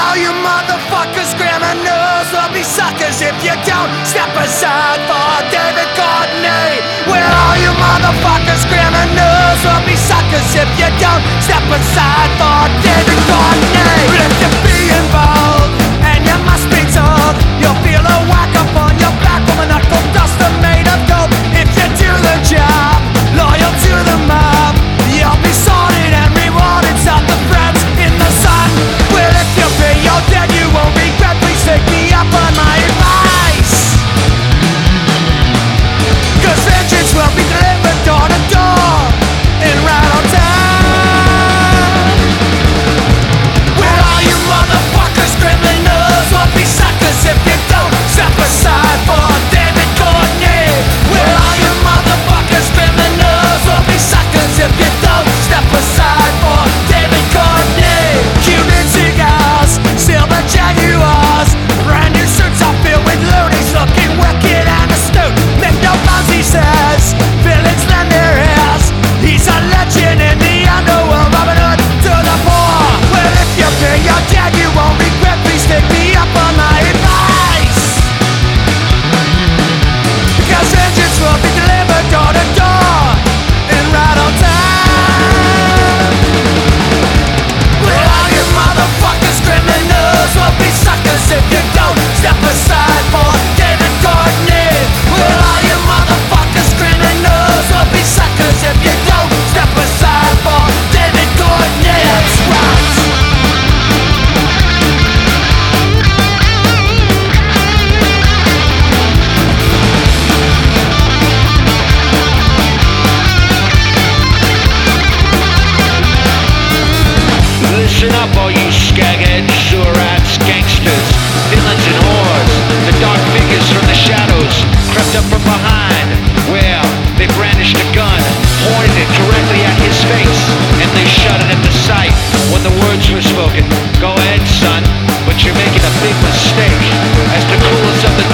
all you motherfuckers, criminals will be suckers if you don't step aside for David Courtney. We're all you motherfuckers, criminals will be suckers if you don't step aside for David listen up, all you skagheads who rats, gangsters, villains and whores. The dark figures from the shadows crept up from behind, where they brandished a gun, pointed it directly at his face, and they shuddered at the sight when the words were spoken. Go ahead, son, but you're making a big mistake. As the coolest of the